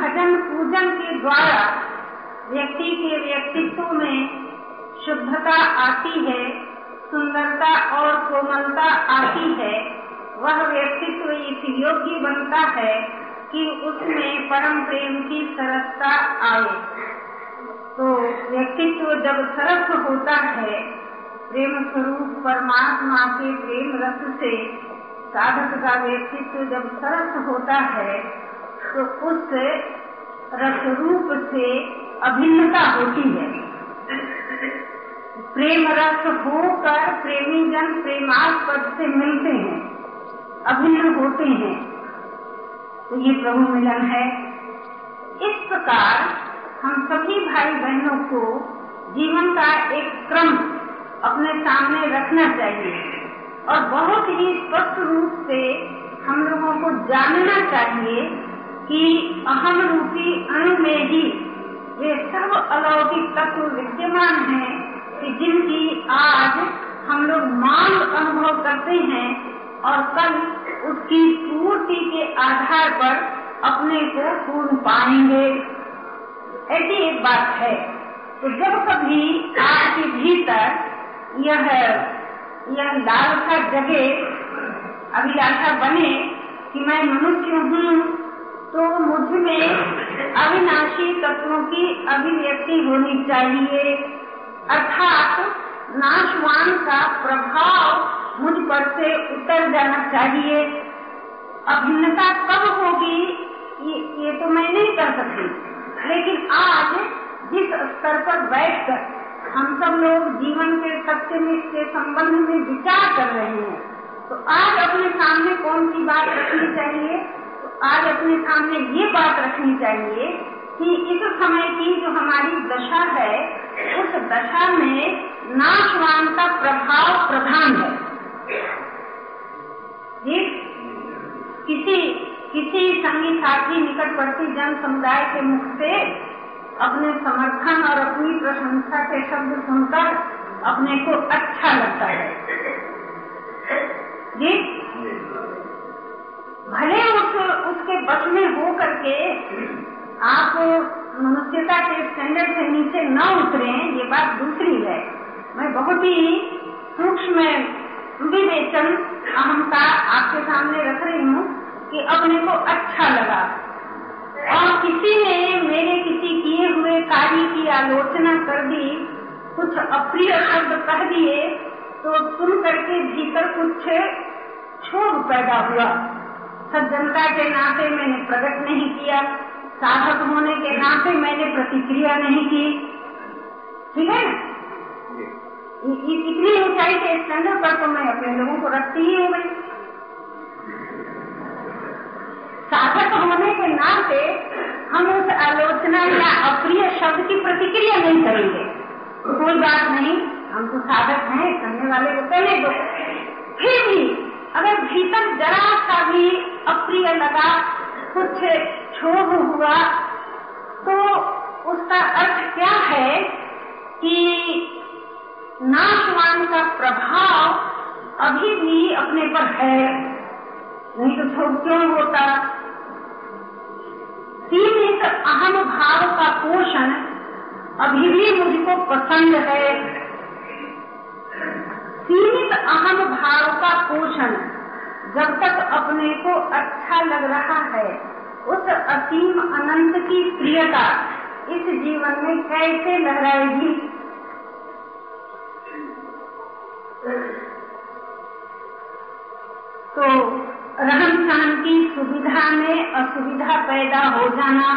भजन पूजन के द्वारा व्यक्ति के व्यक्तित्व में शुद्धता आती है, सुंदरता और कोमलता आती है, वह व्यक्तित्व इस योग्य बनता है कि उसमें परम प्रेम की सरसता आए। तो व्यक्तित्व जब सरस होता है, प्रेम स्वरूप परमात्मा के प्रेम रस से साधक का व्यक्तित्व जब सरस होता है तो उस रस रूप से अभिन्नता होती है। प्रेम रस होकर प्रेमी जन प्रेमास्पद से मिलते हैं, अभिन्न होते हैं। तो ये प्रभु मिलन है। इस प्रकार हम सभी भाई बहनों को जीवन का एक क्रम अपने सामने रखना चाहिए और बहुत ही स्पष्ट रूप से हम लोगों को जानना चाहिए कि अहम रूपी अणु में ही वे सर्व अलौकिक तत्व विद्यमान हैं कि जिनकी आज हम लोग मांग अनुभव करते हैं और कल उसकी पूर्ति के आधार पर अपने को पूर्ण पाएँगे। ऐसी एक बात है तो जब कभी आपके भीतर यह यह लालसा जगे, अभिलाषा बने कि मैं मनुष्य हूँ तो मुझमें अविनाशी तत्वों की अभिव्यक्ति होनी चाहिए। अर्थात नाशवान का प्रभाव मुझ पर से उतर जाना चाहिए। अभिन्नता कब होगी ये, ये तो मैं नहीं कर सकती। लेकिन आज जिस स्तर पर बैठकर हम सब लोग जीवन के सत्य में के संबंध में विचार कर रहे हैं तो आज अपने सामने कौन सी बात रखनी चाहिए? आज अपने सामने ये बात रखनी चाहिए कि इस समय की जो हमारी दशा है, उस दशा में नाशवान का प्रभाव प्रधान है। किसी किसी संगी साथी निकटवर्ती जन समुदाय के मुख से अपने समर्थन और अपनी प्रशंसा के शब्द सुनकर अपने को अच्छा लगता है। जी भले उस, उसके बस में हो करके आप मनुष्यता के स्टैंडर्ड से नीचे न उतरे, ये बात दूसरी है। मैं बहुत ही सूक्ष्म विवेचन अहमता आपके सामने रख रही हूँ कि अपने को अच्छा लगा। और किसी ने मेरे किसी किए हुए कार्य की आलोचना कर दी, कुछ अप्रिय शब्द कह दिए तो सुन करके भीतर कुछ क्षोभ पैदा हुआ। सज्जनता के नाते मैंने प्रकट नहीं किया। साधक होने के नाते मैंने प्रतिक्रिया नहीं की। ठीक है? इतनी ऊंचाई के स्टैंडर्ड पर तो मैं अपने लोगों को रखती ही हूँ भाई। साधक होने के नाते हम उस आलोचना या अप्रिय शब्द की प्रतिक्रिया नहीं करेंगे। कोई बात नहीं हम तो साधक हैं करने वाले को पहले दो फिर भी अगर भीतर जरा सा भी अप्रिय लगा कुछ क्षोभ हुआ तो उसका अर्थ क्या है कि नाशवान का प्रभाव अभी भी अपने पर है? नहीं तो क्षोभ क्यों होता? तीन सीमित अहम भाव का पोषण अभी भी मुझको पसंद है। सीमित अहम भाव का पोषण जब तक अपने को अच्छा लग रहा है, उस असीम अनंत की प्रियता इस जीवन में कैसे लहराएगी? तो रहन सहन की सुविधा में असुविधा पैदा हो जाना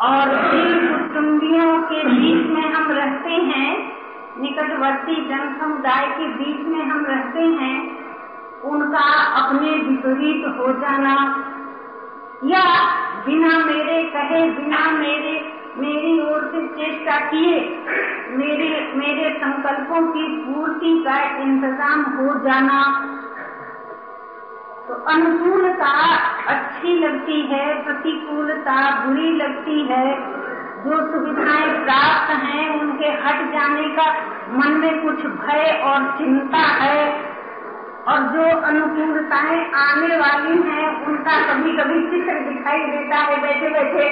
और जिन कुटुम्बियों के बीच में हम रहते हैं निकटवर्ती जन समुदाय के बीच में हम रहते हैं, उनका अपने विपरीत हो जाना। या बिना मेरे कहे, बिना मेरे, मेरी ओर से चेष्टा किए, मेरे मेरे संकल्पों की पूर्ति का इंतज़ाम हो जाना। तो अनुकूलता अच्छी लगती है, प्रतिकूलता बुरी लगती है। जो सुविधाएँ प्राप्त हैं, उनके हट जाने का मन में कुछ भय और चिंता है। और जो अनुकूलताएँ आने वाली हैं, उनका कभी कभी चित्र दिखाई देता है। बैठे बैठे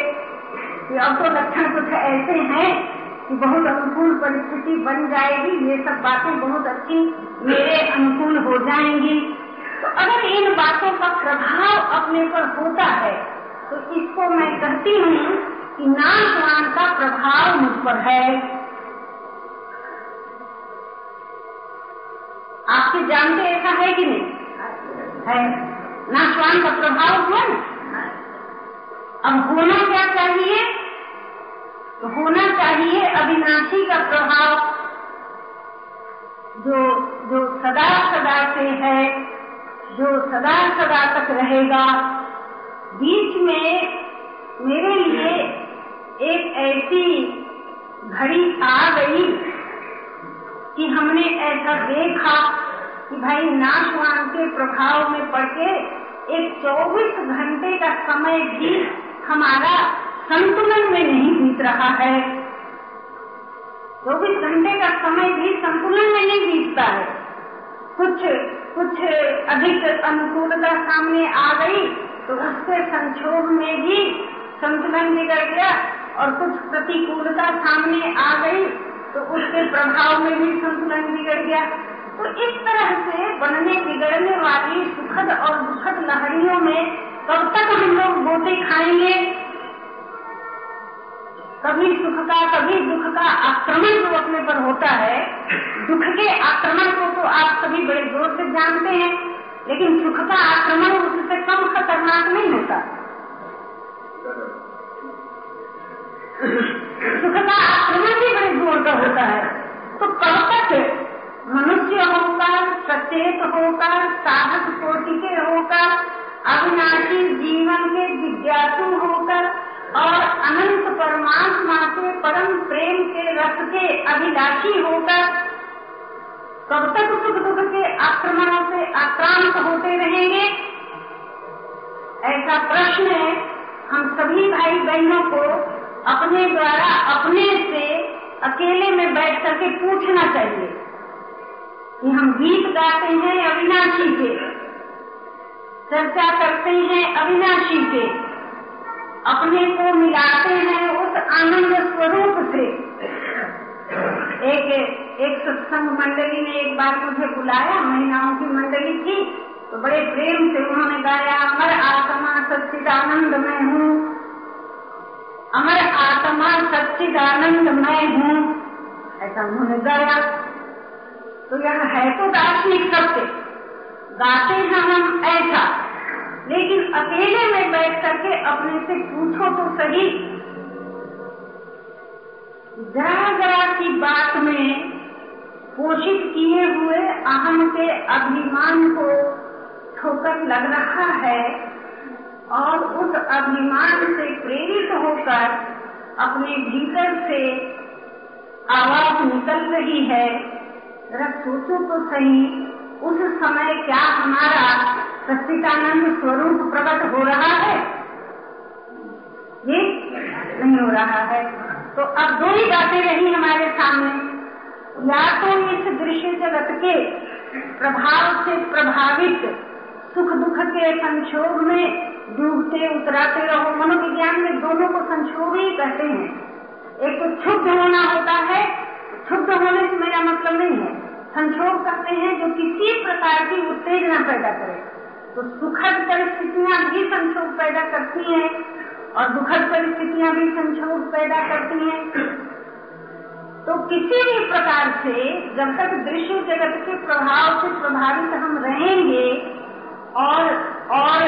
कि अब तो लक्षण कुछ ऐसे हैं कि बहुत अनुकूल परिस्थिति बन जाएगी। ये सब बातें बहुत अच्छी मेरे अनुकूल हो जाएँगी। तो अगर इन बातों का प्रभाव अपने पर होता है तो इसको मैं कहती हूँ। कि नाशवान का प्रभाव मुझ पर है। आपके जानते ऐसा है कि नहीं? है। नाशवान का प्रभाव हुआ ना? अब होना क्या चाहिए? तो होना चाहिए अविनाशी का प्रभाव, जो जो सदा सदा से है, जो सदा सदा तक रहेगा। बीच में मेरे लिए एक ऐसी घड़ी आ गई कि हमने ऐसा देखा कि भाई नाशवान के प्रभाव में पड़ के एक 24 घंटे का समय भी हमारा संतुलन में नहीं बीत रहा है। चौबीस घंटे का समय भी संतुलन में नहीं बीतता है। कुछ कुछ अधिक अनुकूलता सामने आ गई तो उसके संक्षोभ में भी संतुलन बिगड़ गया। और कुछ प्रतिकूलता सामने आ गई तो उसके प्रभाव में भी संतुलन बिगड़ गया। तो इस तरह से बनने, बिगड़ने वाली सुखद और दुखद लहरियों में कब तक हम लोग गोते खाएँगे? कभी सुख का, कभी दुख का आक्रमण जो अपने पर होता है। दुख के आक्रमण को तो आप सभी बड़े ज़ोर से जानते हैं, लेकिन सुख का आक्रमण उससे कम खतरनाक नहीं होता। सुख का आक्रमण भी बड़े ज़ोर का होता है तो कब तक मनुष्य होकर सचेत होकर साधक कोटि के होकर अविनाशी जीवन के जिज्ञासु होकर और अनंत परमात्मा के परम प्रेम के रस के अभिलाषी होकर कब तक सुख दुख के आक्रमणों से आक्रांत होते रहेंगे ऐसा प्रश्न है? हम सभी भाई बहनों को अपने द्वारा अपने से अकेले में बैठ करके पूछना चाहिए कि हम गीत गाते हैं अविनाशी के। चर्चा करते हैं अविनाशी के। अपने को मिलाते हैं उस आनंद स्वरूप से। एक एक सत्संग मंडली ने एक बार मुझे बुलाया, महिलाओं की मंडली थी तो बड़े प्रेम से उन्होंने गाया, हर आत्मा सच्चिदानंद मैं हूँ। अमर आत्मा सच्चिदानंद मैं हूँ। ऐसा उन्होंने गाया तो यह है तो दार्शनिक सत्य गाते हैं हम ऐसा। लेकिन अकेले में बैठ करके अपने से पूछो तो सही। जरा जरा की बात में पोषित किए हुए अहम के अभिमान को ठोकर लग रहा है। और उस अभिमान से प्रेरित होकर अपने भीतर से आवाज़ निकल रही है सोचो तो सही, उस समय क्या हमारा सच्चिदानंद स्वरूप प्रकट हो रहा है? ये नहीं हो रहा है। तो अब दो ही बातें रही हमारे सामने। या तो इस दृश्य जगत के प्रभाव से प्रभावित सुख दुख के संक्षोभ में डूबते, उतराते रहो। मनोविज्ञान में दोनों को संक्षोभ ही कहते हैं। एक तो क्षुब्ध होना होता है क्षुब्ध होने से मेरा मतलब नहीं है। संक्षोभ करते हैं जो किसी प्रकार की उत्तेजना पैदा करे। तो सुखद परिस्थितियाँ भी संक्षोभ पैदा करती हैं और दुखद परिस्थितियाँ भी संक्षोभ पैदा करती हैं। तो किसी भी प्रकार से जब तक दृश्य जगत के प्रभाव से प्रभावित हम रहेंगे और और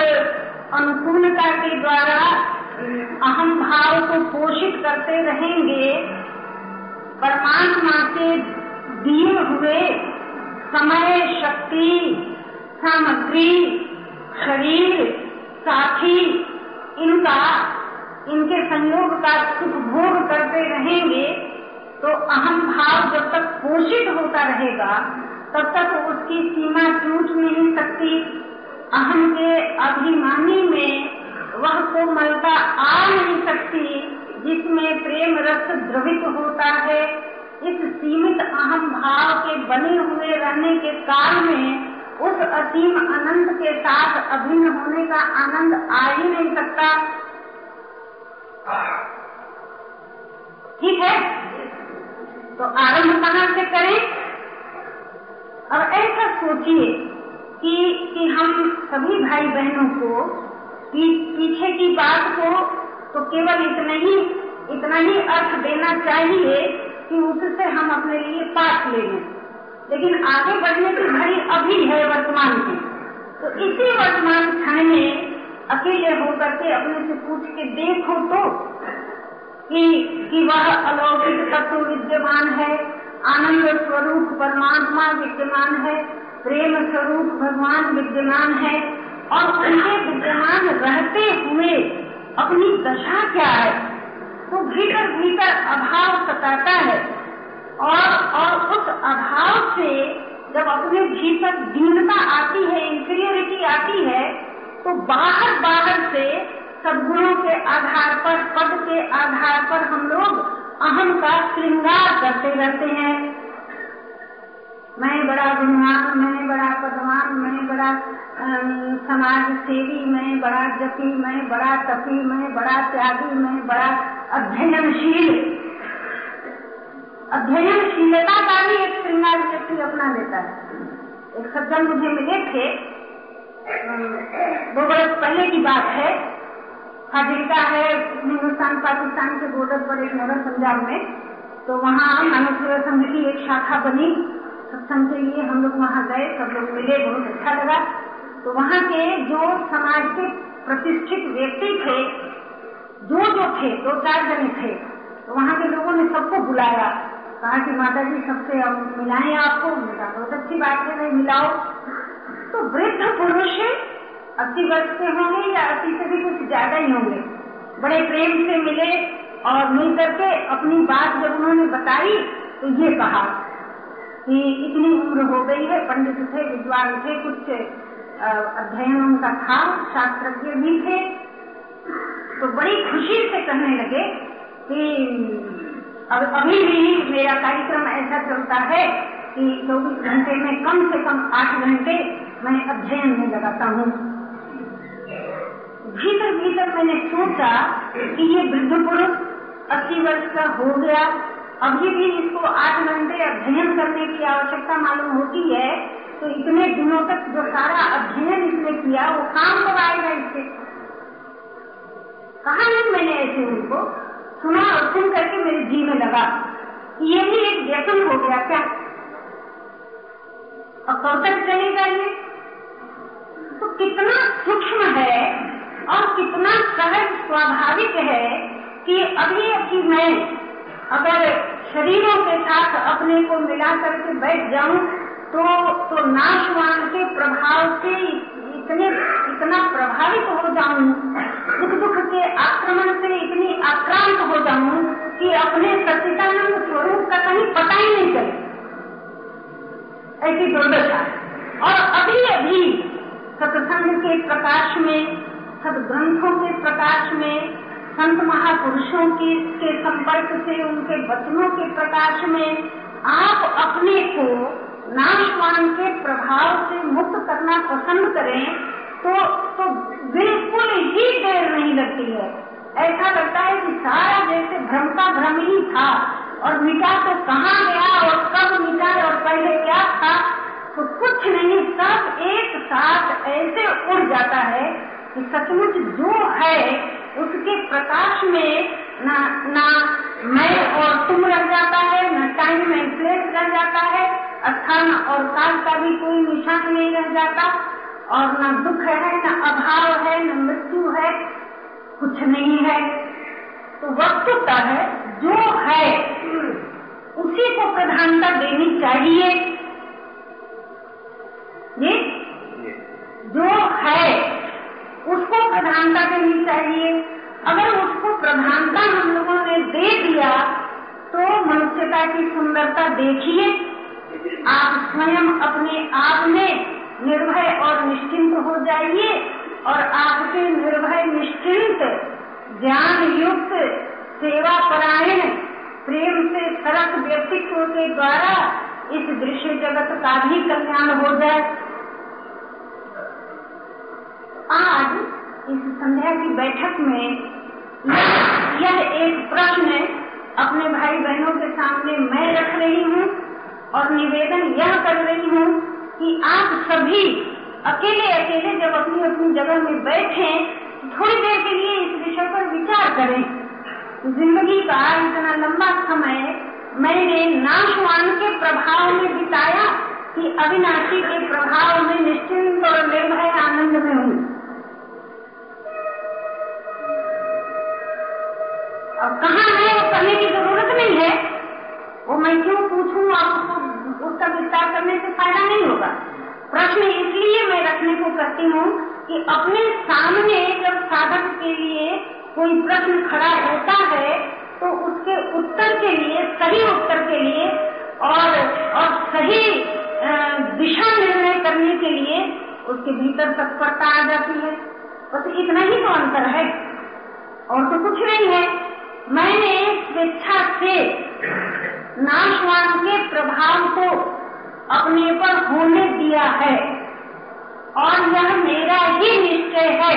अनुकूलता के द्वारा अहम भाव को पोषित करते रहेंगे। परमात्मा के दिए हुए समय, शक्ति, सामग्री, शरीर, साथी, इनका, इनके संयोग का सुख भोग करते रहेंगे तो अहम भाव जब तक पोषित होता रहेगा, तब तक उसकी सीमा टूट नहीं सकती। अहम के अभिमानी में वह कोमलता आ नहीं सकती जिसमें प्रेम रस द्रवित होता है। इस सीमित अहम भाव के बने हुए रहने के काल में उस असीम अनंत के साथ अभिन्न होने का आनंद आ ही नहीं सकता। ठीक है? तो आरंभ कहाँ से करें? अब ऐसा सोचिए। कि कि हम सभी भाई बहनों को पीछे की बात को तो केवल इतना ही इतना ही अर्थ देना चाहिए कि उससे हम अपने लिए पाठ ले लें। लेकिन आगे बढ़ने की घड़ी अभी है वर्तमान की तो इसी वर्तमान क्षण में अकेले होकर के अपने से पूछ के देखो तो कि कि वह अलौकिक तत्व विद्यमान है, आनंद स्वरूप परमात्मा विद्यमान है प्रेम स्वरूप भगवान विद्यमान है और उनके विद्यमान रहते हुए अपनी दशा क्या है? तो भीतर भीतर अभाव सताता है और और उस अभाव से जब अपने भीतर दीनता आती है इंफीरियोरिटी आती है तो बाहर बाहर से सदगुणों के आधार पर, पद के आधार पर हम लोग अहम का श्रृंगार करते रहते हैं। मैं बड़ा गुणवान मैं बड़ा पदवान मैं बड़ा समाज सेवी मैं बड़ा जपी मैं बड़ा तपी मैं बड़ा त्यागी मैं बड़ा अध्ययनशील। अध्ययनशीलता का भी एक श्रृंगार व्यक्ति अपना लेता है। एक सज्जन मुझे मिले थे। दो बरस पहले की बात है। फाजिलका है हिंदुस्तान, पाकिस्तान के बॉर्डर पर एक नगर पंजाब में। तो वहाँ मानव सेवा संघ की एक शाखा बनी। सत्संग के लिए हम लोग वहाँ गए, सब लोग मिले, बहुत अच्छा लगा। तो वहाँ के जो समाज के प्रतिष्ठित व्यक्ति थे जो जो थे, दो चार जने थे तो वहाँ के लोगों ने सबको बुलाया। कहा कि माता जी सबसे मिलाएँ आपको। मिला बहुत अच्छी बात है, नहीं मिलाओ। तो वृद्ध पुरुष अस्सी वर्ष के होंगे या अस्सी से भी कुछ ज़्यादा ही होंगे। बड़े प्रेम से मिले और मिल करके अपनी बात जब उन्होंने बताई तो ये कहा कि इतनी उम्र हो गई है, पंडित थे, विद्वान थे, कुछ अध्ययन उनका था, शास्त्रज्ञ भी थे तो बड़ी खुशी से कहने लगे कि, अब अभी भी मेरा कार्यक्रम ऐसा चलता है कि चौबीस घंटे में कम से कम आठ घंटे मैं अध्ययन में लगाता हूँ। भीतर भीतर मैंने सोचा कि ये वृद्ध पुरुष अस्सी वर्ष का हो गया अभी भी इसको आठ घंटे अध्ययन करने की आवश्यकता मालूम होती है तो इतने दिनों तक जो सारा अध्ययन इसने किया, वो काम कब आएगा इससे? कहा नहीं मैंने ऐसे उनको? सुना और सुन करके मेरे जी में लगा। ये भी एक व्यसन हो गया क्या? और कब तक चलेगा ये। तो कितना सूक्ष्म है और कितना सहज स्वाभाविक है कि अभी अभी मैं अगर शरीरों के साथ अपने को मिला करके बैठ जाऊँ तो तो नाशवान के प्रभाव से इतने, इतना प्रभावित हो जाऊँ दुख दुख के आक्रमण से इतनी आक्रांत हो जाऊँ कि अपने सचिदानंद स्वरूप का कहीं पता ही नहीं चले। ऐसी दुर्दशा। और अभी अभी सत्संग के प्रकाश में, सदग्रंथों के प्रकाश में संत महापुरुषों की, के संपर्क से, उनके वचनों के प्रकाश में आप अपने को नाशवान के प्रभाव से मुक्त करना पसंद करें तो तो बिल्कुल ही देर नहीं लगती है। ऐसा लगता है कि सारा जैसे भ्रम का भ्रम ही था, और मिटा तो कहाँ गया, और कब मिटा और पहले क्या था? तो कुछ नहीं, सब एक साथ ऐसे उड़ जाता है कि सचमुच जो है उसके प्रकाश में ना ना मैं और तुम रह जाता है न टाइम एंड प्लेस रह जाता है स्थान और काल का भी कोई निशान नहीं रह जाता और न दुख है न अभाव है न मृत्यु है कुछ नहीं है। तो वस्तुतः जो है उसी को प्रधानता देनी चाहिए। ये। जो है उसको प्रधानता देनी चाहिए। अगर उसको प्रधानता हम लोगों ने दे दिया तो मनुष्यता की सुंदरता देखिए। आप स्वयं अपने आप में निर्भय और निश्चिंत हो जाइए और आपके निर्भय, निश्चिंत ज्ञान युक्त सेवा परायण प्रेम से सरस व्यक्तित्व के द्वारा इस दृश्य जगत का भी कल्याण हो जाए। आज इस संध्या की बैठक में यह एक प्रश्न अपने भाई बहनों के सामने मैं रख रही हूँ और निवेदन यह कर रही हूँ कि आप सभी अकेले अकेले जब अपनी अपनी जगह में बैठे, थोड़ी देर के लिए इस विषय पर विचार करें। ज़िंदगी का इतना लंबा समय मैंने नाशवान के प्रभाव में बिताया कि अविनाशी के प्रभाव में निश्चिंत और निर्भय आनंद में हूँ। और कहाँ है? वो करने की ज़रूरत नहीं है। वो मैं क्यों पूछूँ? उसको उसका विस्तार करने से फ़ायदा नहीं होगा। प्रश्न इसलिए मैं रखने को करती हूँ कि अपने सामने जब साधक के लिए कोई प्रश्न खड़ा होता है तो उसके उत्तर के लिए, सही उत्तर के लिए और और सही दिशा निर्णय करने के लिए उसके भीतर तत्परता आ जाती है। बस इतना ही तो अंतर है। और तो कुछ नहीं है। मैंने स्वेच्छा से नाशवान के प्रभाव को अपने पर होने दिया है। और यह मेरा ही निश्चय है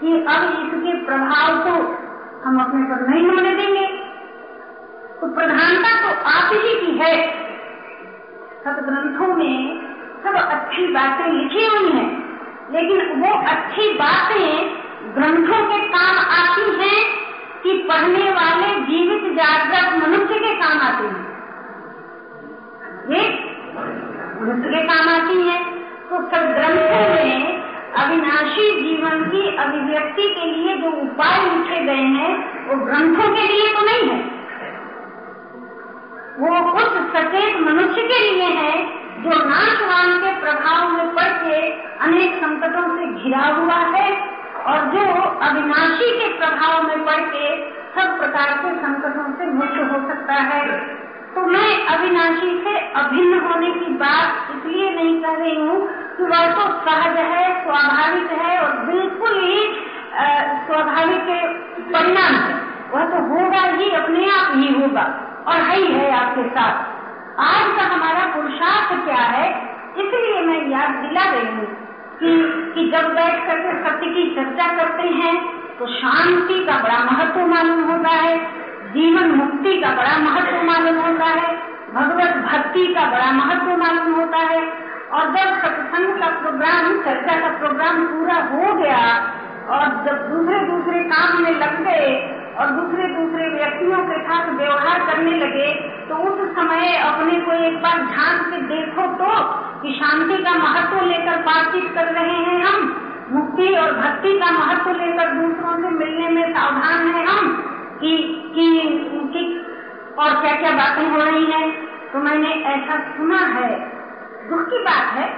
कि अब इसके प्रभाव को हम अपने पर नहीं होने देंगे। तो प्रधानता तो आप ही की है। सब ग्रंथों में सब अच्छी बातें लिखी हुई हैं, लेकिन वो अच्छी बातें ग्रंथों के काम आती हैं कि पढ़ने वाले जीवित जागृत मनुष्य के काम आते हैं। ये मनुष्य के काम आती है। तो सब ग्रंथों में अविनाशी जीवन की अभिव्यक्ति के लिए जो उपाय लिखे गए हैं, वो ग्रंथों के लिए तो नहीं है। वो उस सचेत मनुष्य के लिए है, जो नाशवान के प्रभाव में पड़ के अनेक संकटों से घिरा हुआ है। और जो अविनाशी के प्रभाव में पड़ के सब प्रकार के संकटों से मुक्त हो सकता है। तो मैं अविनाशी से अभिन्न होने की बात इसलिए नहीं कर रही हूँ कि वह तो सहज है, स्वाभाविक है और बिल्कुल ही स्वाभाविक परिणाम है वह तो होगा ही, अपने आप ही होगा और है ही है आपके साथ। आज का हमारा पुरुषार्थ क्या है, इसलिए मैं याद दिला रही हूँ। कि, कि जब बैठ करके सत्य की चर्चा करते हैं तो शांति का बड़ा महत्व मालूम होता है जीवन मुक्ति का बड़ा महत्व मालूम होता है भगवत भक्ति का बड़ा महत्व मालूम होता है। और जब सत्संग का प्रोग्राम चर्चा का प्रोग्राम पूरा हो गया और जब दूसरे दूसरे काम में लग गए और दूसरे दूसरे व्यक्तियों के साथ व्यवहार करने लगे तो उस समय अपने को एक बार ध्यान से देखो तो कि शांति का महत्व लेकर बातचीत कर रहे हैं हम। मुक्ति और भक्ति का महत्व लेकर दूसरों से मिलने में सावधान है हम कि कि, कि और क्या क्या बातें हो रही हैं। तो मैंने ऐसा सुना है। दुख की बात है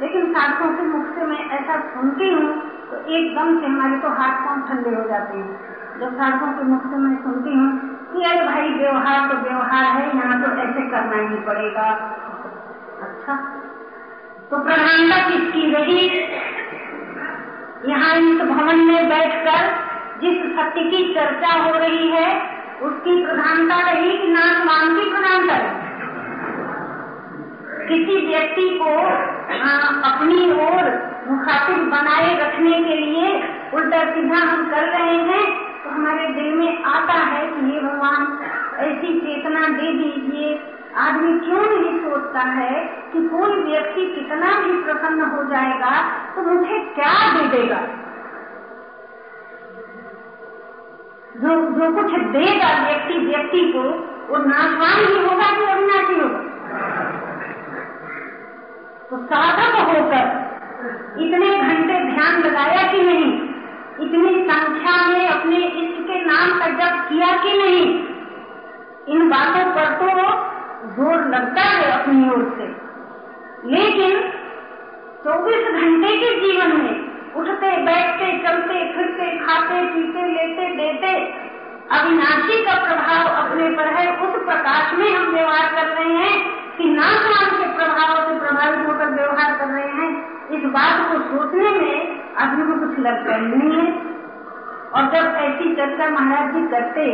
लेकिन साधकों के मुख से मैं ऐसा सुनती हूँ तो एकदम से हमारे तो हाथ पाँव ठंडे हो जाते हैं। जब साधकों के मुख से मैं सुनती हूँ कि अरे भाई व्यवहार तो व्यवहार है यहाँ तो ऐसे करना ही पड़ेगा। अच्छा तो प्रधानता किसकी रही? यहाँ इस भवन में बैठकर जिस सत्य की चर्चा हो रही है उसकी प्रधानता रही कि नाशवान की प्रधानता रही। किसी व्यक्ति को आ, अपनी ओर मुखातिब बनाए रखने के लिए उल्टा सीधा हम कर रहे हैं हमारे दिल में आता है कि ये भगवान ऐसी चेतना दे दीजिए। आदमी क्यों नहीं सोचता है कि कोई व्यक्ति कितना भी प्रसन्न हो जाएगा तो मुझे क्या दे देगा? जो जो कुछ देगा व्यक्ति व्यक्ति को, वो नाशवान ही होगा कि अविनाशी होगा? तो साधक होकर इतने घंटे ध्यान लगाया कि नहीं? इतनी संख्या में अपने इष्ट के नाम का जब किया कि नहीं? इन बातों पर तो ज़ोर लगता है अपनी ओर से। लेकिन 24 घंटे के जीवन में उठते, बैठते, चलते, फिरते, खाते, पीते, लेते, देते अविनाशी का प्रभाव अपने पर है। उस प्रकाश में हम व्यवहार कर रहे हैं कि नाशवान के प्रभाव से प्रभावित होकर व्यवहार कर रहे हैं। इस बात को सोचने में आदमी को कुछ लगता ही नहीं है। और जब ऐसी चर्चा महाराज जी करते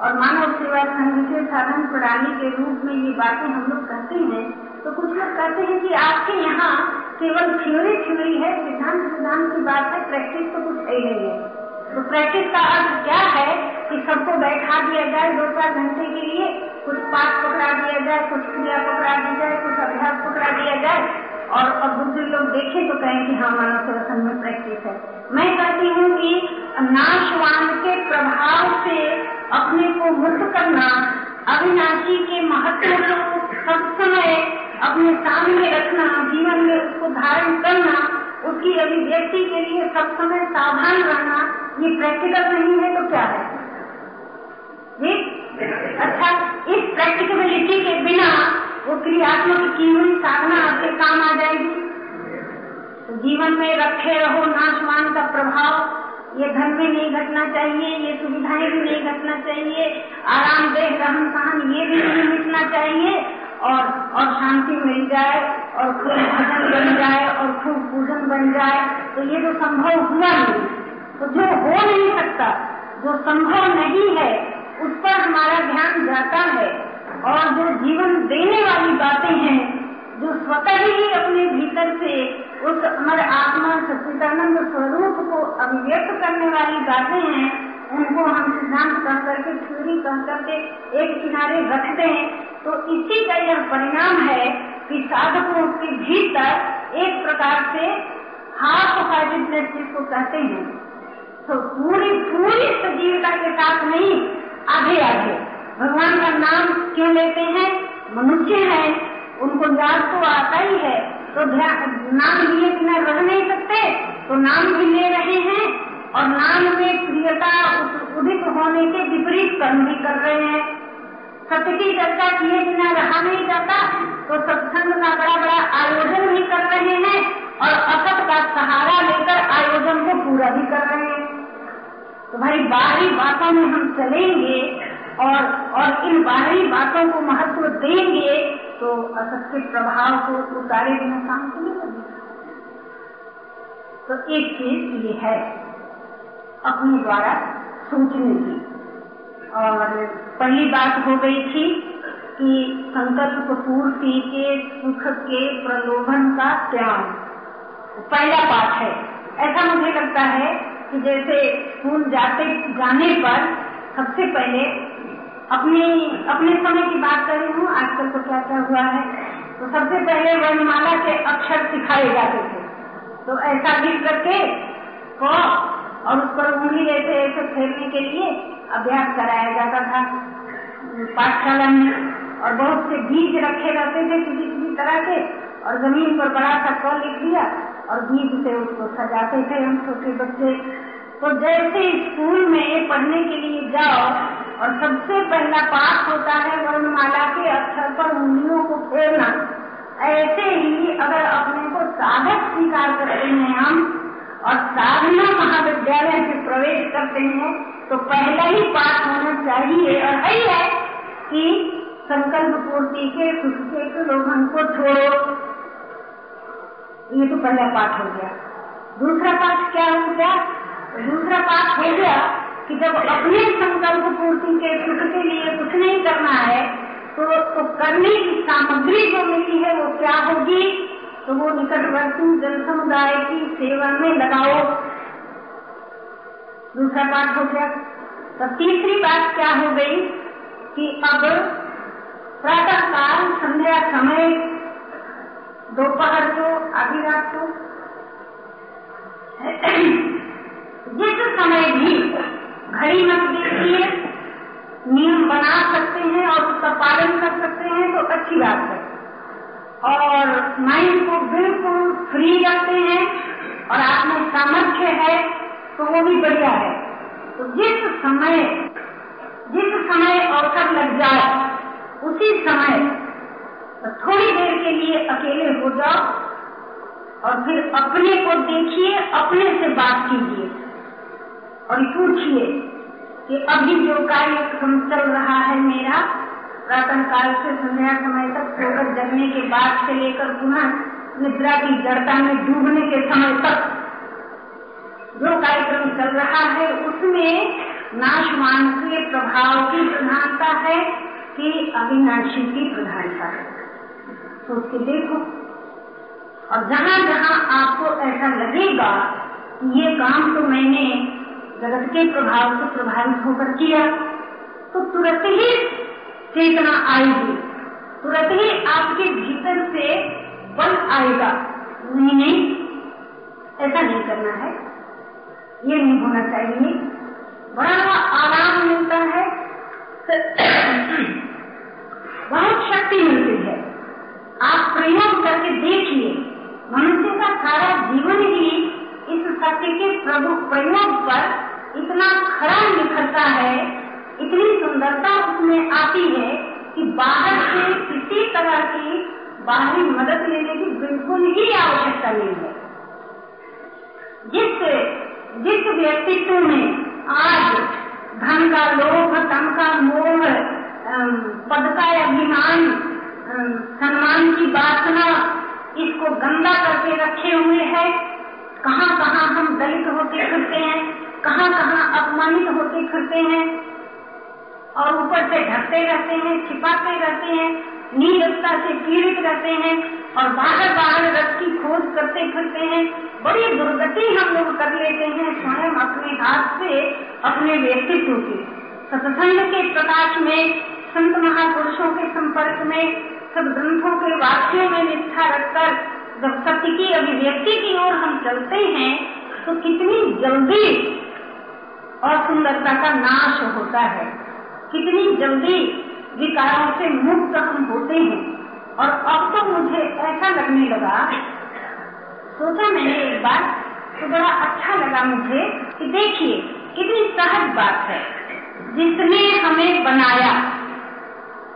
और मानव सेवा संघ के साधन प्रणाली के रूप में ये बातें हम लोग कहते हैं तो कुछ लोग कहते हैं कि आपके यहाँ केवल थ्योरी थ्योरी है, सिद्धांत सिद्धांत की बात है, प्रैक्टिस तो कुछ है नहीं। है तो प्रैक्टिस का अर्थ क्या है कि सबको बैठा दिया जाए दो चार घंटे के लिए, कुछ पाठ पकड़ा दिया जाए, कुछ क्रिया पकड़ा दी जाए, कुछ अभ्यास पकड़ा दिया जाए। और और दूसरे लोग देखें तो कहें कि हाँ मानव सेवा में प्रैक्टिस है। मैं कहती हूँ कि नाशवान के प्रभाव से अपने को मुक्त करना, अविनाशी के महत्व को सब समय अपने सामने रखना, जीवन में उसको धारण करना उसकी अभिव्यक्ति के लिए सब समय सावधान रहना ये प्रैक्टिकल नहीं है तो क्या है? ये अच्छा इस प्रैक्टिकबिलिटी के बिना वो क्रियात्मक की हुई साधना आपके काम आ जाएगी। जीवन में रखे रहो नाशवान का प्रभाव ये धन में नहीं घटना चाहिए, ये सुविधाएँ भी नहीं घटना चाहिए आरामदेह रहन सहन ये भी नहीं मिटना चाहिए। और और शांति मिल जाए, और खूब भजन बन जाए, और खूब पूजन बन जाए तो ये तो संभव हुआ नहीं तो जो हो नहीं सकता, जो संभव नहीं है, उस पर हमारा ध्यान जाता है। और जो जीवन देने वाली बातें हैं, जो स्वतः ही अपने भीतर अमर आत्मा सच्चिदानंद स्वरूप को अभिव्यक्त करने वाली बातें हैं, उनको हम सिद्धांत कह करके थ्योरी कह करके एक किनारे रखते हैं। तो इसी का यह परिणाम है कि साधकों के भीतर एक प्रकार से हाफ़ हार्टेडनेस जिसको कहते हैं। तो पूरी पूरी सजीवता के साथ नहीं, आधे आधे। भगवान का नाम क्यों लेते हैं? मनुष्य है, उनको याद तो आता ही है। तो नाम लिए बिना रह नहीं सकते तो नाम भी ले रहे हैं और नाम में प्रियता उदित होने के विपरीत कर्म भी कर रहे हैं। सत्य की चर्चा किए बिना रहा नहीं जाता तो सत्संग का बड़ा बड़ा आयोजन भी कर रहे हैं और असत का सहारा लेकर आयोजन को पूरा भी कर रहे हैं। तो भाई, बाहरी बातों में हम चलेंगे और और इन बाहरी बातों को महत्व देंगे तो असत के प्रभाव को उतारे बिना काम तो नहीं करना तो एक चीज़ ये है, अपने द्वारा सोचने की। और पहली बात हो गई थी कि संकल्प पूर्ति के, सुख के प्रलोभन का त्याग। पहला पाठ है। ऐसा मुझे लगता है कि जैसे स्कूल जाते, जाने पर सबसे पहले अपनी, अपने समय की बात कर रही हूँ आजकल तो क्या क्या हुआ है तो सबसे पहले वर्णमाला के अक्षर सिखाए जाते थे। तो ऐसा लिख करके को और उस पर उंगली ऐसे ऐसे फेरने के लिए अभ्यास कराया जाता था। पाठशाला में और बहुत से बीज रखे रहते थे किसी किसी तरह के, और ज़मीन पर बड़ा सा क लिख दिया और बीज से उसको सजाते थे हम छोटे बच्चे। तो जैसे स्कूल में पढ़ने के लिए जाओ और सबसे पहला पाठ होता है वर्णमाला के अक्षर पर उंगलियों को फेरना। ऐसे ही अगर अपने को साधक स्वीकार करते हैं हम, और साधना महाविद्यालय से प्रवेश करते हैं तो पहला ही पाठ होना चाहिए। और यही है कि संकल्प पूर्ति के सुख के प्रलोभन को छोड़ो। ये तो पहला पाठ हो गया। दूसरा पाठ क्या हो गया? दूसरा पाठ हो गया कि जब अपने संकल्प पूर्ति के सुख के लिए कुछ नहीं करना है तो, तो करने की सामग्री जो मिली है वो क्या होगी? तो वो निकटवर्ती जन समुदाय की सेवा में लगाओ। दूसरा बात हो गया। तो तीसरी बात क्या हो गई? कि अब प्रातः काल संध्या समय दोपहर को आधी रात को जिस समय भी घड़ी मत देखिए। नियम बना सकते हैं और उसका पालन कर सकते हैं तो अच्छी बात है। और माइंड को बिल्कुल फ्री रखते हैं और आप में सामर्थ्य है तो वो भी बढ़िया है। तो जिस समय जिस समय अवसर लग जाए, उसी समय तो थोड़ी देर के लिए अकेले हो जाओ और फिर अपने को देखिए, अपने से बात कीजिए। और पूछिए कि अभी जो कार्यक्रम चल रहा है मेरा प्रातः काल से संध्या समय तक सोकर जगने के बाद से लेकर पुनः निद्रा की जड़ता में डूबने के समय तक जो कार्यक्रम चल रहा है, उसमें नाशवान के प्रभाव की प्रधानता है कि अविनाशी की प्रधानता है। सोच के देखो। और जहाँ जहाँ आपको ऐसा लगेगा कि ये काम तो मैंने जगत के प्रभाव से प्रभावित होकर किया तो तुरंत ही चेतना आएगी। तुरंत ही आपके भीतर से बल आएगा। नहीं नहीं, ऐसा नहीं करना है। ये नहीं होना चाहिए। बड़ा आराम मिलता है। बहुत शक्ति मिलती है। आप प्रयोग करके देखिए, मनुष्य का सारा जीवन ही इस सत्य के प्रभु प्रयोग पर इतना खरा निखरता है, इतनी सुंदरता उसमें आती है कि बाहर से किसी तरह की बाहरी मदद लेने की बिल्कुल ही आवश्यकता नहीं है। जिस जिस व्यक्तित्व में आज धन का लोभ, तन का मोह पद का अभिमान सम्मान की वासना इसको गंदा करके रखे हुए है कहाँ कहाँ हम दलित होते फिरते हैं? कहाँ कहाँ अपमानित होते फिरते हैं? और ऊपर से ढकते रहते हैं, छिपाते रहते हैं, नीरसता से पीड़ित रहते हैं और बाहर बाहर रस की खोज करते फिरते हैं। बड़ी दुर्गति हम लोग कर लेते हैं स्वयं अपने हाथ से, अपने व्यक्तित्व की। सत्संग के प्रकाश में, संत महापुरुषों के संपर्क में, सब ग्रंथों के वाक्यों में निष्ठा रखकर जब सत्य की अभिव्यक्ति की ओर हम चलते हैं तो कितनी जल्दी और सुंदरता का नाश होता है। कितनी जल्दी विकारों से मुक्त हम होते हैं। और अब तो मुझे ऐसा लगने लगा, सोचा मैंने एक बार तो बड़ा अच्छा लगा मुझे कि देखिए, कितनी सहज बात है, जिसने हमें बनाया।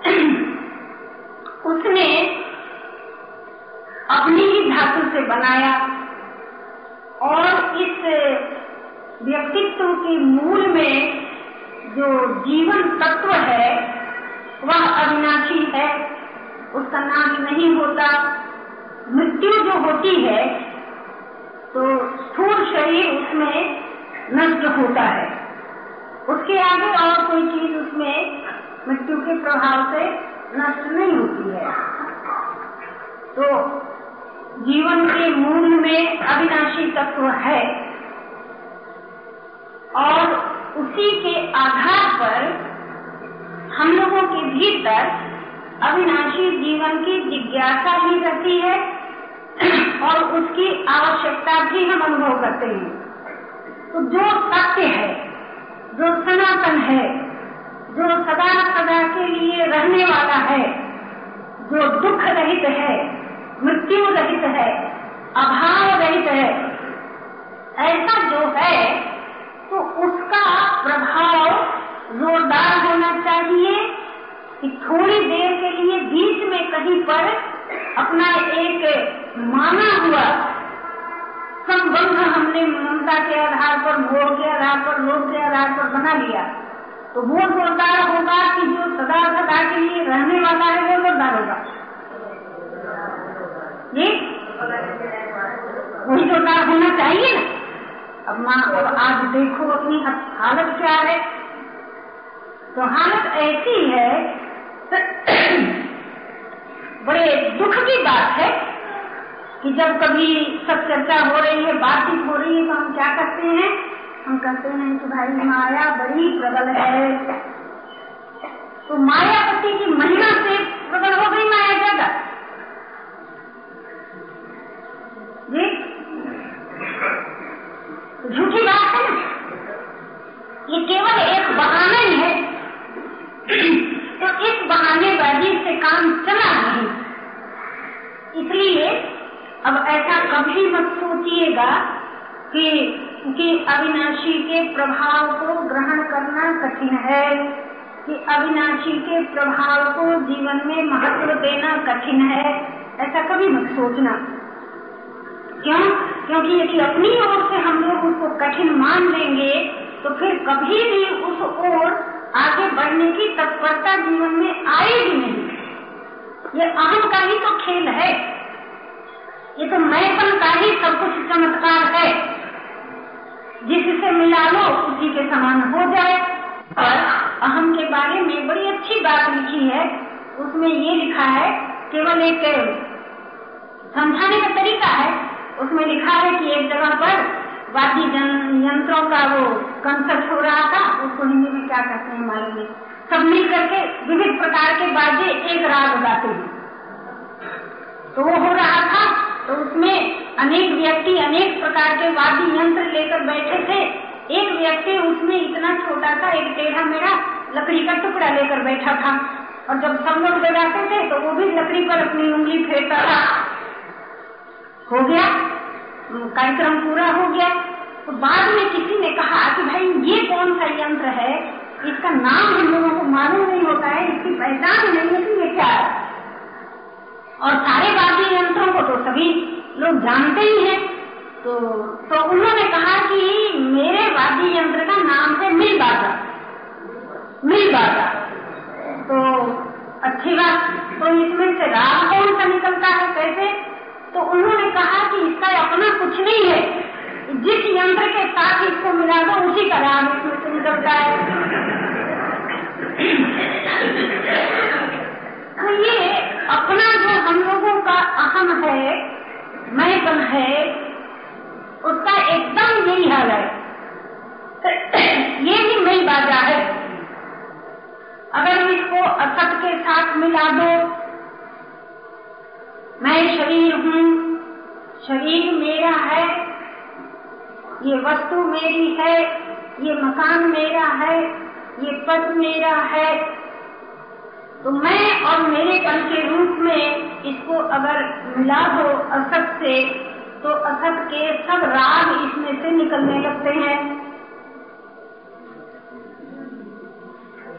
उसने अपनी ही धातु से बनाया और इस व्यक्तित्व के मूल में जो जीवन तत्व है, वह अविनाशी है। उसका नाश नहीं होता। मृत्यु जो होती है तो स्थूल शरीर उसमें नष्ट होता है। उसके आगे और कोई चीज़ उसमें मृत्यु के प्रभाव से नष्ट नहीं होती है। तो जीवन के मूल में अविनाशी तत्व है। और उसी के आधार पर हम लोगों के भीतर अविनाशी जीवन की जिज्ञासा ही रहती है और उसकी आवश्यकता भी हम अनुभव करते हैं। तो जो सत्य है, जो सनातन है, जो सदा सदा के लिए रहने वाला है, जो दुख रहित है मृत्यु रहित है अभाव रहित है। ऐसा जो है तो उसका प्रभाव जोरदार होना चाहिए कि थोड़ी देर के लिए बीच में कहीं पर अपना एक माना हुआ संबंध हमने ममता के आधार पर, मोह के आधार पर, लोभ के आधार पर बना लिया। तो वो जोरदार होगा कि जो सदा सदा के लिए रहने वाला है, वो जोरदार होगा। जी वही जोरदार होना चाहिए ना। अब माँ, अब आज देखो अपनी हालत क्या है। तो हालत ऐसी है बड़े दुख की बात है कि जब कभी सब चर्चा हो रही है, बातचीत हो रही है तो हम क्या करते हैं? हम कहते हैं कि भाई, माया बड़ी प्रबल है। तो मायापति की महिमा से प्रबल हो गई माया ज़्यादा। ये झूठी बात है ना? ये केवल एक बहाना ही है। तो इस बहाने बाजी से काम चला नहीं। इसलिए अब ऐसा कभी मत सोचिएगा कि कि अविनाशी के प्रभाव को ग्रहण करना कठिन है, कि अविनाशी के प्रभाव को जीवन में महत्व देना कठिन है, ऐसा कभी मत सोचना। क्यों? क्योंकि यदि अपनी ओर से हम लोग उसको कठिन मान लेंगे तो फिर कभी भी उस ओर आगे बढ़ने की तत्परता जीवन में आएगी नहीं। ये अहम का ही तो खेल है। ये तो मैपन का ही सब कुछ चमत्कार है। जिससे मिला लो उसी के समान हो जाए। और अहम के बारे में बड़ी अच्छी बात लिखी है। उसमें ये लिखा है, केवल एक समझाने का तरीका है। उसमें लिखा है कि एक जगह पर वाद्य यंत्रों का वो कंसर्ट हो रहा था, उसको हिंदी में क्या कहते हैं मालूम नहीं सब मिल करके विभिन्न प्रकार के बाजे एक राग गाते हैं। तो वो हो रहा था तो उसमें अनेक व्यक्ति, अनेक प्रकार के वाद्य यंत्र लेकर बैठे थे। एक व्यक्ति उसमें इतना छोटा सा एक टेढ़ा मेढ़ा, लकड़ी का टुकड़ा लेकर बैठा था। और जब सब लोग बजाते थे तो वो भी लकड़ी पर अपनी उंगली फेरता था। हो गया? कार्यक्रम पूरा हो गया। तो बाद में किसी ने कहा कि भाई, ये कौन सा यंत्र है? इसका नाम हम लोगों को मालूम नहीं होता है, इसकी पहचान नहीं है कि ये क्या है? और सारे वाद्य यंत्रों को तो सभी लोग जानते ही हैं। तो तो उन्होंने कहा कि मेरे वाद्य यंत्र का नाम है मिल बाजा। मिल बाजा। तो अच्छी बात तो इसमें से राग कौन सा निकलता है कैसे? तो उन्होंने कहा कि इसका अपना कुछ नहीं है। जिस यंत्र के साथ इसको मिला दो, उसी का राग इसमें निकलता है तो ये अपना जो हम लोगों का अहम है मैपन है, उसका एकदम यही हाल है। ये भी मई बाजा है। अगर इसको असत के साथ मिला दो मैं शरीर हूँ, शरीर मेरा है, ये वस्तु मेरी है, ये मकान मेरा है, ये पद मेरा है। तो मैं और मेरे पन के रूप में इसको अगर मिला दो असत से तो असत के सब राग इसमें से निकलने लगते हैं।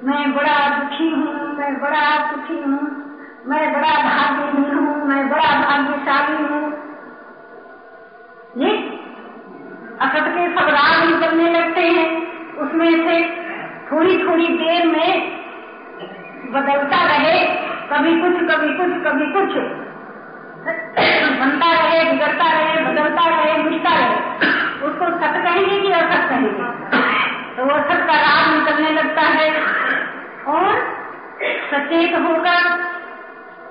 मैं बड़ा दुखी हूँ, मैं बड़ा सुखी हूँ, मैं बड़ा भाग्यहीन हूँ मैं बड़ा भाग्यशाली हूँ। ये असत के सब राग निकलने लगते हैं। उसमें से थोड़ी थोड़ी देर में बदलता रहे। कभी कुछ कभी कुछ कभी कुछ। बनता रहे, बिगड़ता रहे, बदलता रहे मिलता रहे। उसको सत कहेंगे कि असत कहेंगे? तो वो असत का राग निकलने लगता है। और सचेत होकर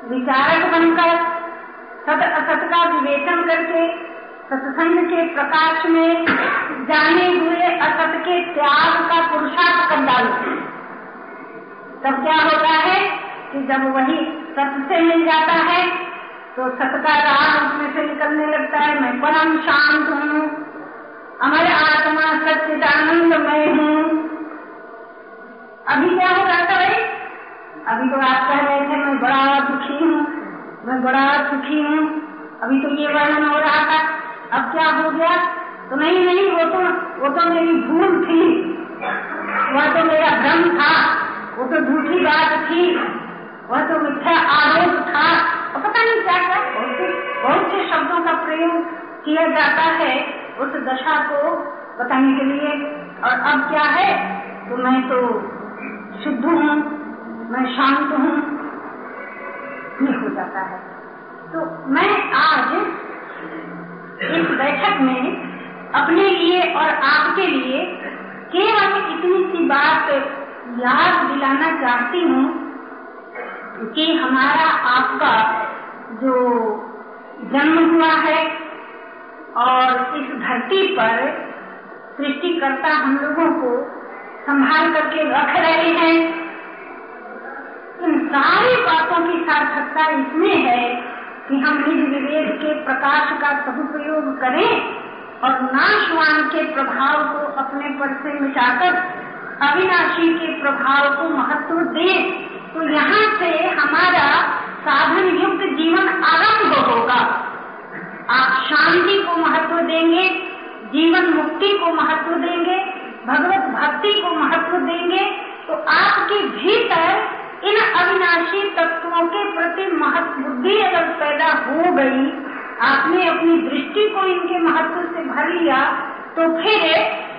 विचारक बनकर सत असत का विवेचन करके, सत्संग के प्रकाश में जाने हुए असत के त्याग का पुरुषार्थ कर तब क्या होता है कि जब वही सत्य से मिल जाता है तो सत का राग उसमें से निकलने लगता है, मैं परम शांत हूँ, अमर आत्मा सच्चिदानंद मैं हूँ। अभी क्या हो जाता भाई अभी तो आप कह रहे थे, मैं बड़ा दुखी हूँ, मैं बड़ा सुखी हूँ। अभी तो ये वर्णन हो रहा था। अब क्या हो गया? तो नहीं नहीं, वो तो वो तो मेरी भूल थी। वह तो मेरा भ्रम था। वो तो झूठी बात थी। वह तो मिथ्या आरोप था। और पता नहीं क्या क्या बहुत से बहुत से शब्दों का प्रयोग किया जाता है उस दशा को बताने के लिए। और अब क्या है? तो मैं तो शुद्ध हूँ। मैं शांत हूँ, ये हो जाता है। तो मैं आज इस बैठक में अपने लिए और आपके लिए केवल इतनी सी बात याद दिलाना चाहती हूँ कि हमारा आपका जो जन्म हुआ है और इस धरती पर सृष्टिकर्ता हम लोगों को संभाल करके रख रहे हैं। इन सारी बातों की सार्थकता इसमें है कि हम निज विवेक के प्रकाश का सदुपयोग करें और नाशवान के प्रभाव को अपने पर से मिटाकर अविनाशी के प्रभाव को महत्व दें तो यहाँ से हमारा साधन युक्त जीवन आरंभ होगा। आप शांति को महत्व देंगे, जीवन मुक्ति को महत्व देंगे, भगवत भक्ति को महत्व देंगे तो आपके भीतर इन अविनाशी तत्वों के प्रति महत्व बुद्धि अगर पैदा हो गई, आपने अपनी दृष्टि को इनके महत्व से भर लिया तो फिर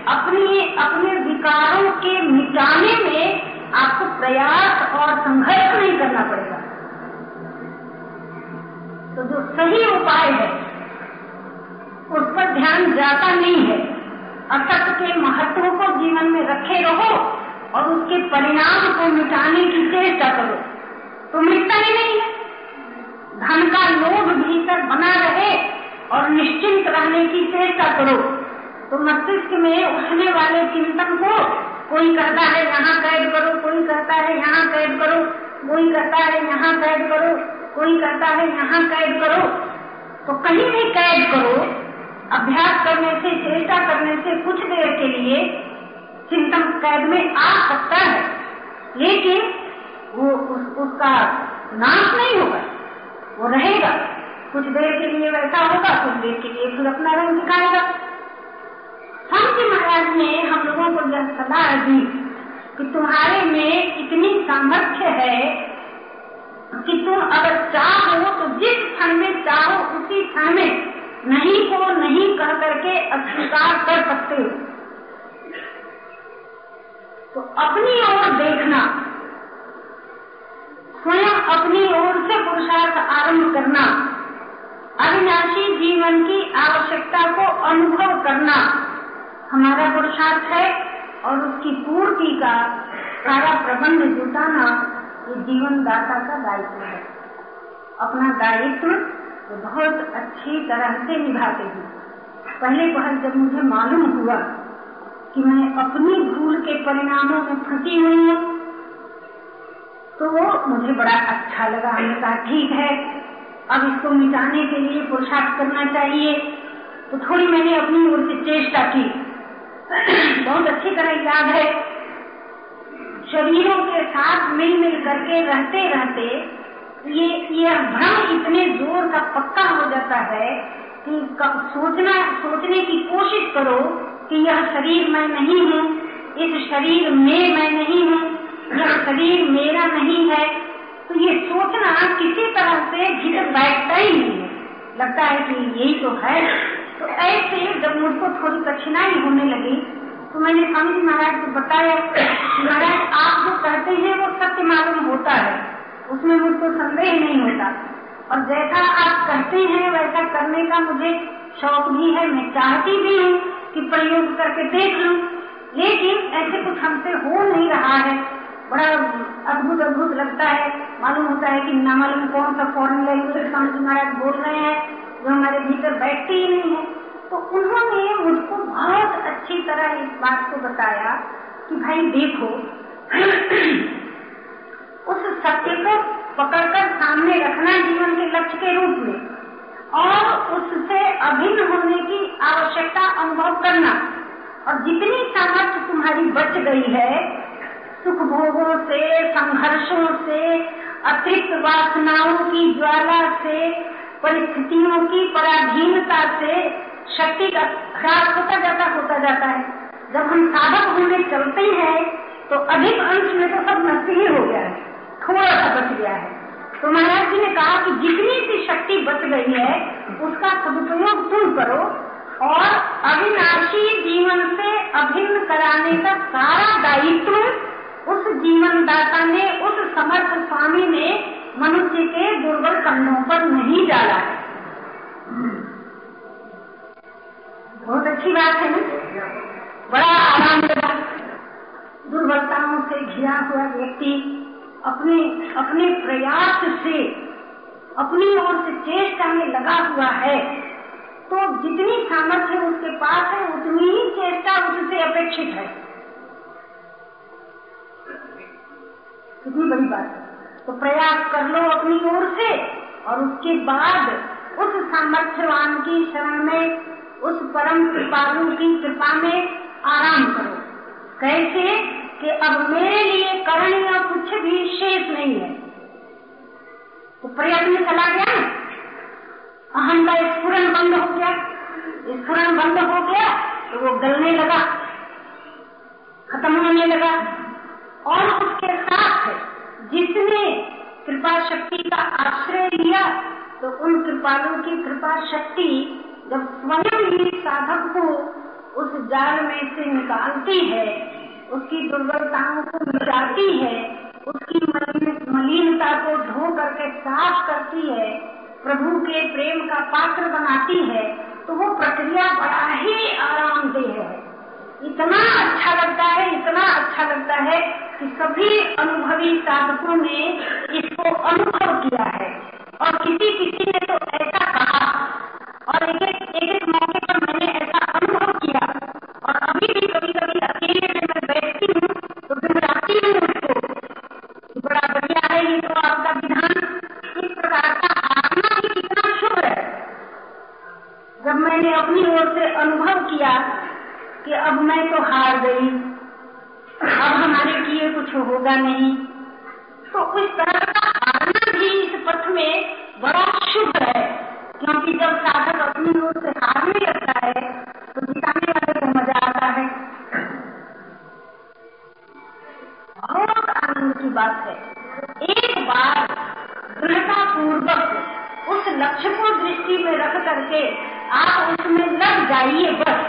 अपने अपने विकारों के मिटाने में आपको प्रयास और संघर्ष नहीं करना पड़ेगा। तो जो सही उपाय है, उस पर ध्यान जाता नहीं है। असत के महत्व को जीवन में रखे रहो और उसके परिणाम को मिटाने की चेष्टा करो। तो मिटता ही नहीं है। धन का लोभ भीतर बना रहे और निश्चिंत रहने की चेष्टा करो। तो मस्तिष्क में उठने वाले चिंतन को कोई कहता है, यहाँ कैद करो। कोई कहता है, यहाँ कैद करो। कोई कहता है, यहाँ कैद करो। कोई कहता है, यहाँ कैद करो। तो कहीं भी कैद करो, अभ्यास करने से, चेष्टा करने से कुछ देर के लिए चिंतन कैद में आ सकता है। लेकिन वो उस, उसका नाश नहीं होगा। वो रहेगा। कुछ देर के लिए वैसा होगा कुछ देर के लिए फिर अपना रंग दिखाएगा। संत महाराज ने हम लोगों को यह सलाह दी कि तुम्हारे में इतनी सामर्थ्य है कि तुम अगर चाहो तो जिस क्षण में चाहो उसी क्षण में नहीं को नहीं कह करके अस्वीकार कर सकते हो। अपनी ओर देखना। स्वयं अपनी ओर से पुरुषार्थ आरंभ करना। अविनाशी जीवन की आवश्यकता को अनुभव करना। हमारा पुरुषार्थ है और उसकी पूर्ति का सारा प्रबंध जुटाना ये जीवन दाता का दायित्व है। अपना दायित्व वो बहुत अच्छी तरह से निभाते हैं। पहले पहल जब मुझे मालूम हुआ कि मैं अपनी भूल के परिणामों में फंसी हुई हूँ। तो वो मुझे बड़ा अच्छा लगा। हमने कहा, ठीक है, अब इसको मिटाने के लिए पुरुषार्थ करना चाहिए। तो थोड़ी मैंने अपनी ओर से चेष्टा की। बहुत अच्छी तरह याद है। शरीरों के साथ मिल मिल करके रहते रहते ये यह भ्रम इतने ज़ोर का पक्का हो जाता है कि सोचना, सोचने की कोशिश करो कि यह शरीर मैं नहीं हूँ, इस शरीर में मैं नहीं हूँ, यह शरीर मेरा नहीं है तो ये सोचना किसी तरह से भीतर बैठता ही नहीं है। लगता है कि यही तो है। तो ऐसे जब मुझको थोड़ी कठिनाई होने लगी तो मैंने स्वामी जी महाराज को बताया, महाराज, आप जो कहते हैं वो सत्य मालूम होता है। उसमें मुझको संदेह नहीं होता। और जैसा आप करते हैं, वैसा करने का मुझे शौक भी है, मैं चाहती भी हूँ कि प्रयोग करके देख लूँ। लेकिन ऐसे कुछ हमसे हो नहीं रहा है। बड़ा अद्भुत अद्भुत लगता है। मालूम होता है कि न मालूम कौन सा फॉरन लैंग्वेज स्वामी महाराज बोल रहे हैं, जो हमारे भीतर बैठते ही नहीं है। तो उन्होंने मुझको बहुत अच्छी तरह इस बात को बताया कि भाई देखो, उस सत्य को पकड़कर सामने रखना जीवन के लक्ष्य के रूप में और उससे अभिन्न होने की आवश्यकता अनुभव करना। और जितनी सामर्थ्य तुम्हारी बच गई है सुख भोगों से, संघर्षों से, अतिरिक्त वासनाओं की ज्वाला से, परिस्थितियों की पराधीनता से, शक्ति का ख्याल होता जाता होता जाता है। जब हम साधक होने चलते हैं तो अधिक अंश में तो सब नष्ट ही हो गया है। थोड़ा सा बच गया है। तो महाराज जी ने कहा कि जितनी सी शक्ति बच गई है, उसका सदुपयोग तुम करो और अविनाशी जीवन से अभिन्न कराने का सारा दायित्व उस जीवन दाता ने, उस समर्थ स्वामी ने मनुष्य के दुर्बल कंधों पर नहीं डाला है। बहुत अच्छी बात है ना? बड़ा आरामदायक दुर्बलताओं से घिरा हुआ व्यक्ति अपने अपने प्रयास से, अपनी ओर से चेष्टा में लगा हुआ है। तो जितनी सामर्थ्य उसके पास है, उतनी ही चेष्टा उससे अपेक्षित है। कितनी बड़ी बात तो प्रयास कर लो अपनी ओर से, और उसके बाद उस सामर्थ्यवान की शरण में, उस परम कृपालु की कृपा में आराम करो। कैसे? कि अब मेरे लिए करणीय कुछ भी शेष नहीं है। तो प्रयत्न चला गया अहम का स्फुरन बंद हो गया। स्फुरन बंद हो गया तो वो गलने लगा। खत्म होने लगा। और उसके साथ जिसने कृपा शक्ति का आश्रय लिया तो उन कृपालुओं की कृपा शक्ति जब स्वयं ही साधक को उस जाल में से निकालती है उसकी दुर्बलताओं को मिटाती है, उसकी मलिनता को धो करके साफ़ करती है, प्रभु के प्रेम का पात्र बनाती है तो वो प्रक्रिया बड़ा ही आरामदेह है। इतना अच्छा लगता है, इतना अच्छा लगता है कि सभी अनुभवी साधकों ने इसको अनुभव किया है। और किसी किसी ने तो ऐसा कहा, और एक एक एक एक मौके पर मैंने ऐसा तो उस तरह का हारना भी इस पथ में बड़ा शुभ है। क्योंकि जब साधक अपने ओर से हारने लगता है तो जिताने वाले को मज़ा आता है। बहुत आनंद की बात है। एक बार दृढ़ता पूर्वक उस लक्ष्य को दृष्टि में रख करके आप उसमें लग जाइए बस।